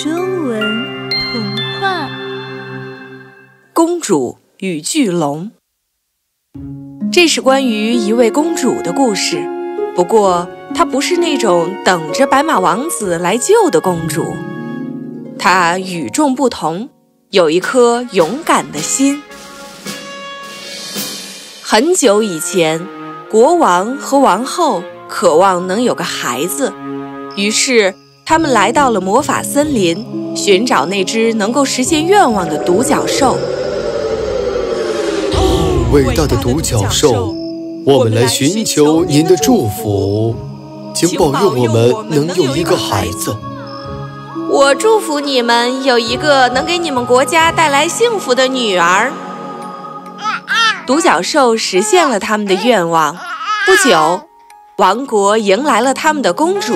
中文童话《公主与巨龙》。这是关于一位公主的故事，不过她不是那种等着白马王子来救的公主，她与众不同，有一颗勇敢的心。很久以前，国王和王后渴望能有个孩子，于是他们来到了魔法森林，寻找那只能够实现愿望的独角兽。伟大的独角兽，我们来寻求您的祝福，请保佑我们能有一个孩子。我祝福你们有一个能给你们国家带来幸福的女儿。独角兽实现了他们的愿望。不久，王国迎来了他们的公主。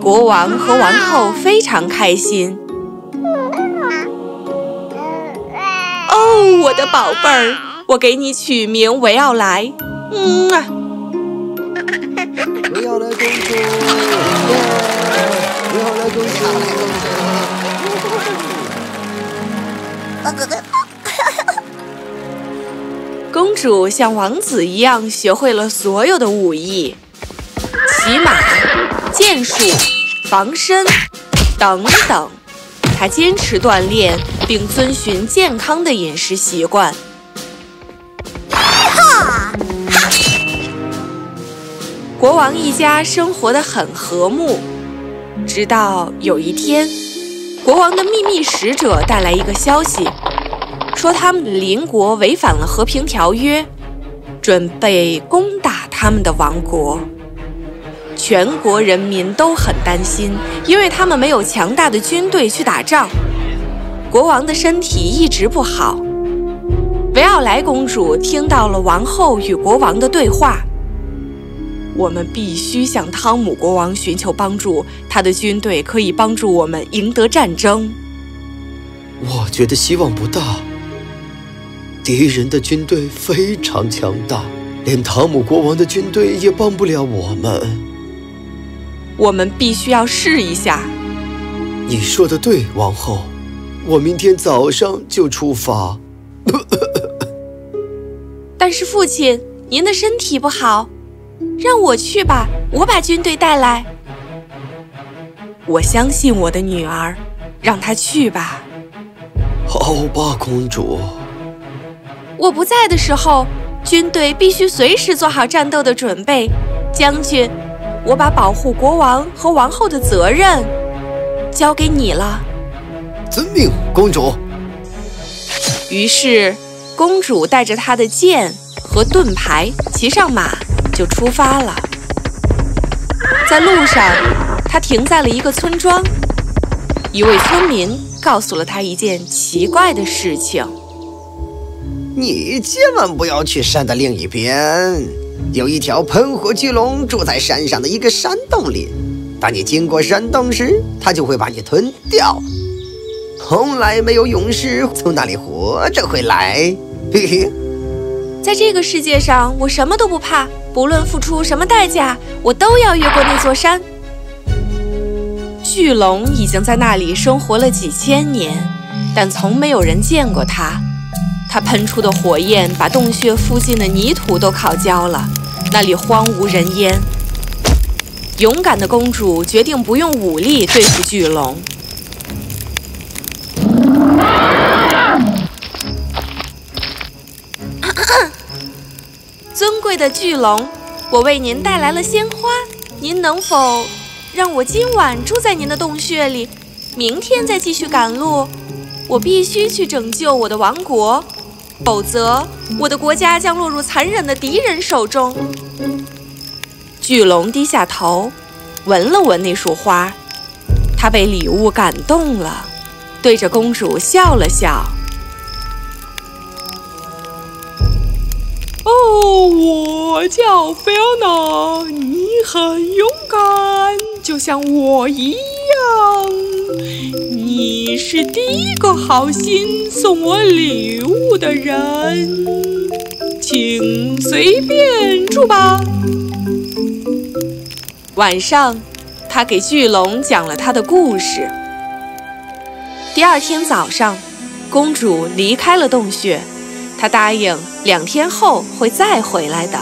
国王和王后非常开心。哦，我的宝贝儿，我给你取名维奥莱。嗯啊，维奥莱公主，维奥莱公主。公主像王子一样学会了所有的武艺，骑马、剑术、防身等等。他坚持锻炼，并遵循健康的饮食习惯。国王一家生活得很和睦，直到有一天，国王的秘密使者带来一个消息。说他们的邻国违反了和平条约，准备攻打他们的王国。全国人民都很担心，因为他们没有强大的军队去打仗。国王的身体一直不好。维奥莱公主听到了王后与国王的对话。我们必须向汤姆国王寻求帮助，他的军队可以帮助我们赢得战争。我觉得希望不大。敌人的军队非常强大，连汤姆国王的军队也帮不了我们。我们必须要试一下。你说的对，王后。我明天早上就出发。但是父亲，您的身体不好，让我去吧，我把军队带来。我相信我的女儿，让她去吧。好吧，公主。我不在的时候，军队必须随时做好战斗的准备。将军，我把保护国王和王后的责任交给你了。遵命，公主。于是，公主带着她的剑和盾牌，骑上马就出发了。在路上，她停在了一个村庄。一位村民告诉了她一件奇怪的事情。你千万不要去山的另一边，有一条喷火巨龙住在山上的一个山洞里。当你经过山洞时，它就会把你吞掉。从来没有勇士从那里活着回来。嘿嘿，在这个世界上，我什么都不怕，不论付出什么代价，我都要越过那座山。巨龙已经在那里生活了几千年，但从没有人见过它。喷出的火焰把洞穴附近的泥土都烤焦了，那里荒无人烟。勇敢的公主决定不用武力对付巨龙。尊贵的巨龙，我为您带来了鲜花，您能否让我今晚住在您的洞穴里，明天再继续赶路？我必须去拯救我的王国。否则，我的国家将落入残忍的敌人手中。巨龙低下头，闻了闻那束花，他被礼物感动了，对着公主笑了笑。哦，我叫菲奥娜，你很勇敢，就像我一样。你是第一个好心送我礼物的人，请随便住吧。晚上，他给巨龙讲了他的故事。第二天早上，公主离开了洞穴，她答应两天后会再回来的。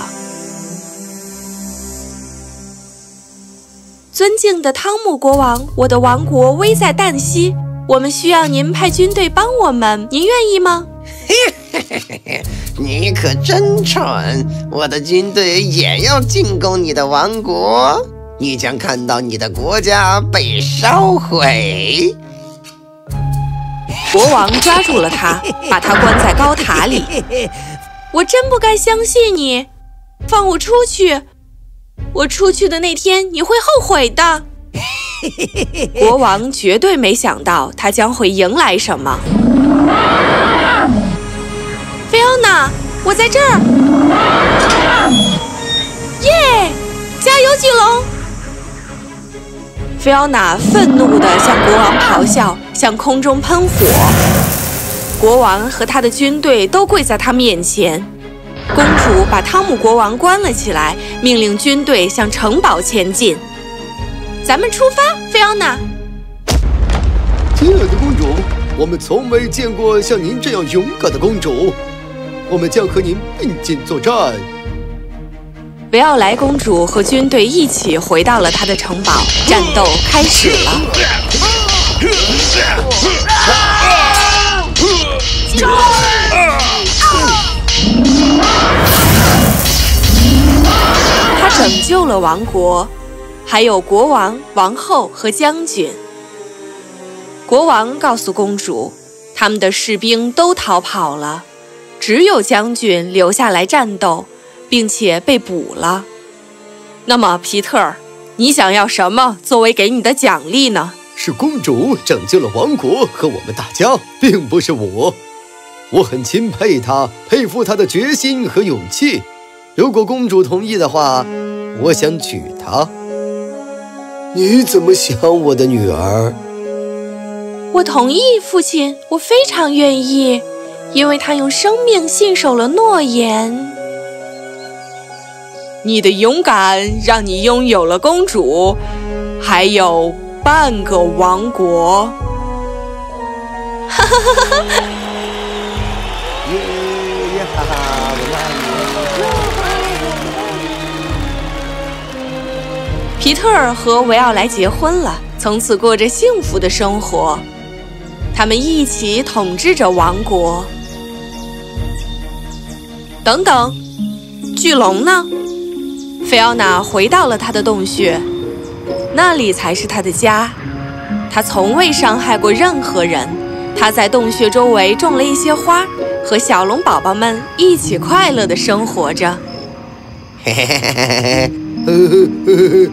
尊敬的汤姆国王，我的王国危在旦夕，我们需要您派军队帮我们，您愿意吗？嘿嘿嘿嘿，你可真蠢！我的军队也要进攻你的王国，你将看到你的国家被烧毁。国王抓住了他，把他关在高塔里。我真不该相信你，放我出去！我出去的那天，你会后悔的。国王绝对没想到他将会迎来什么。菲奥娜，我在这儿！耶！加油，巨龙！菲奥娜愤怒地向国王咆哮，向空中喷火。国王和他的军队都跪在他面前。公主把汤姆国王关了起来，命令军队向城堡前进。咱们出发，菲奥娜。亲爱的公主，我们从没见过像您这样勇敢的公主。我们将和您并肩作战。维奥莱公主和军队一起回到了她的城堡，战斗开始了。他拯救了王国，还有国王、王后和将军。国王告诉公主，他们的士兵都逃跑了，只有将军留下来战斗，并且被捕了。那么，皮特，你想要什么作为给你的奖励呢？是公主拯救了王国和我们大家，并不是我。我很钦佩她，佩服她的决心和勇气。如果公主同意的话，我想娶她。你怎么想，我的女儿？我同意，父亲，我非常愿意，因为她用生命信守了诺言。你的勇敢让你拥有了公主，还有半个王国。哈哈哈哈哈！皮特和维奥莱结婚了，从此过着幸福的生活。他们一起统治着王国。等等，巨龙呢？菲奥娜回到了她的洞穴，那里才是她的家。她从未伤害过任何人。她在洞穴周围种了一些花，和小龙宝宝们一起快乐地生活着。嘿嘿嘿嘿嘿嘿嘿。